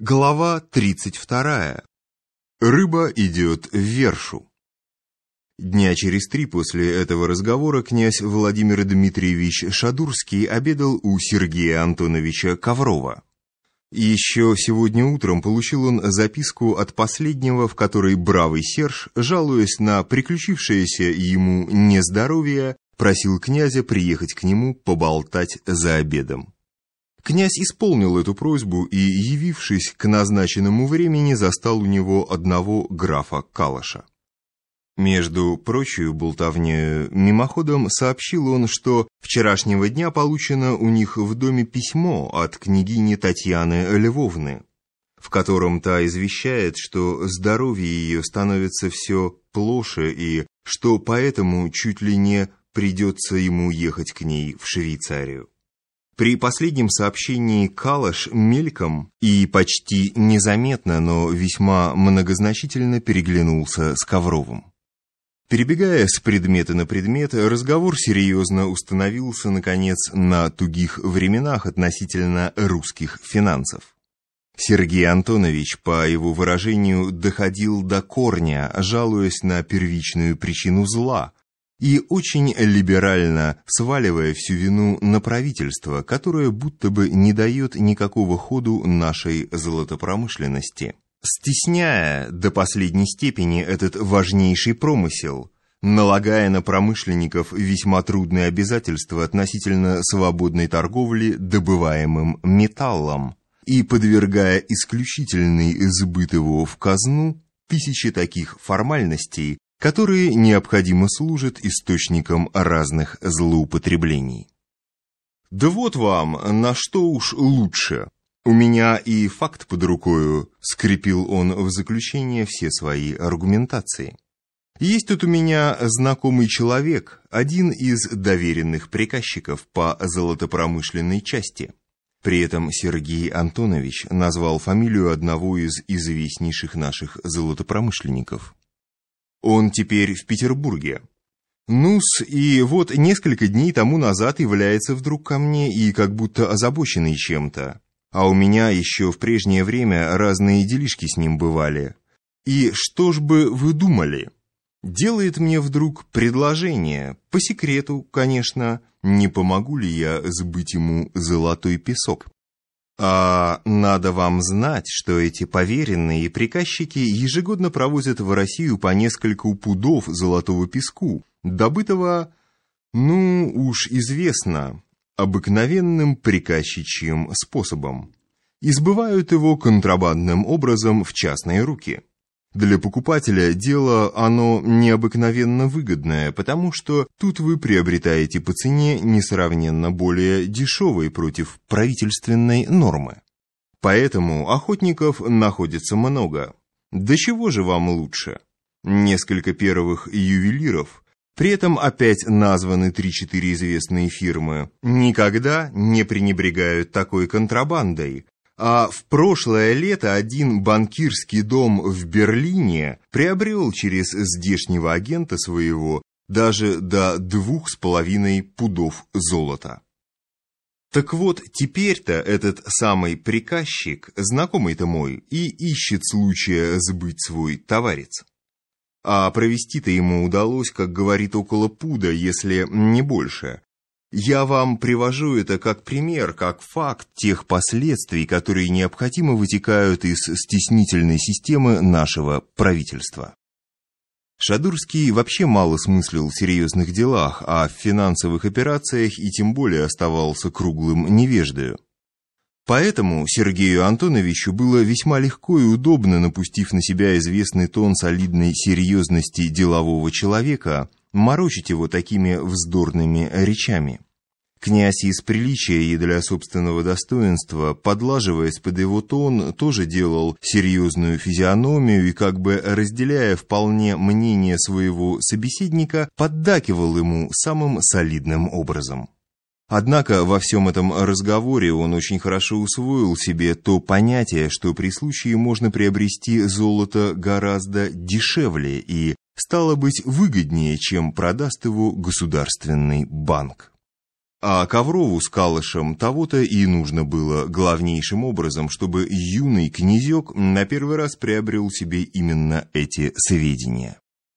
Глава 32. Рыба идет в вершу. Дня через три после этого разговора князь Владимир Дмитриевич Шадурский обедал у Сергея Антоновича Коврова. Еще сегодня утром получил он записку от последнего, в которой бравый Серж, жалуясь на приключившееся ему нездоровье, просил князя приехать к нему поболтать за обедом. Князь исполнил эту просьбу и, явившись к назначенному времени, застал у него одного графа Калаша. Между прочей болтовнею, мимоходом сообщил он, что вчерашнего дня получено у них в доме письмо от княгини Татьяны Львовны, в котором та извещает, что здоровье ее становится все плоше и что поэтому чуть ли не придется ему ехать к ней в Швейцарию. При последнем сообщении Калаш мельком и почти незаметно, но весьма многозначительно переглянулся с Ковровым. Перебегая с предмета на предмет, разговор серьезно установился, наконец, на тугих временах относительно русских финансов. Сергей Антонович, по его выражению, доходил до корня, жалуясь на первичную причину зла – и очень либерально сваливая всю вину на правительство, которое будто бы не дает никакого ходу нашей золотопромышленности. Стесняя до последней степени этот важнейший промысел, налагая на промышленников весьма трудные обязательства относительно свободной торговли добываемым металлом и подвергая исключительный сбыт его в казну тысячи таких формальностей, которые необходимо служат источником разных злоупотреблений. Да вот вам, на что уж лучше. У меня и факт под рукою, скрепил он в заключение все свои аргументации. Есть тут у меня знакомый человек, один из доверенных приказчиков по золотопромышленной части. При этом Сергей Антонович назвал фамилию одного из известнейших наших золотопромышленников. Он теперь в Петербурге. Нус, и вот несколько дней тому назад является вдруг ко мне и как будто озабоченный чем-то. А у меня еще в прежнее время разные делишки с ним бывали. И что ж бы вы думали? Делает мне вдруг предложение, по секрету, конечно, не помогу ли я сбыть ему золотой песок. А надо вам знать, что эти поверенные приказчики ежегодно провозят в Россию по несколько пудов золотого песку, добытого, ну уж известно, обыкновенным приказчичьим способом. Избывают его контрабандным образом в частные руки. Для покупателя дело оно необыкновенно выгодное, потому что тут вы приобретаете по цене несравненно более дешевой против правительственной нормы. Поэтому охотников находится много. До чего же вам лучше? Несколько первых ювелиров, при этом опять названы 3-4 известные фирмы, никогда не пренебрегают такой контрабандой, а в прошлое лето один банкирский дом в Берлине приобрел через здешнего агента своего даже до двух с половиной пудов золота. Так вот, теперь-то этот самый приказчик, знакомый-то мой, и ищет случая сбыть свой товарец. А провести-то ему удалось, как говорит, около пуда, если не больше, я вам привожу это как пример, как факт тех последствий, которые необходимо вытекают из стеснительной системы нашего правительства. Шадурский вообще мало смыслил в серьезных делах, а в финансовых операциях и тем более оставался круглым невеждою. Поэтому Сергею Антоновичу было весьма легко и удобно, напустив на себя известный тон солидной серьезности делового человека, морочить его такими вздорными речами. Князь из приличия и для собственного достоинства, подлаживаясь под его тон, тоже делал серьезную физиономию и, как бы разделяя вполне мнение своего собеседника, поддакивал ему самым солидным образом. Однако во всем этом разговоре он очень хорошо усвоил себе то понятие, что при случае можно приобрести золото гораздо дешевле и, стало быть, выгоднее, чем продаст его государственный банк. А Коврову с Калышем того-то и нужно было главнейшим образом, чтобы юный князек на первый раз приобрел себе именно эти сведения.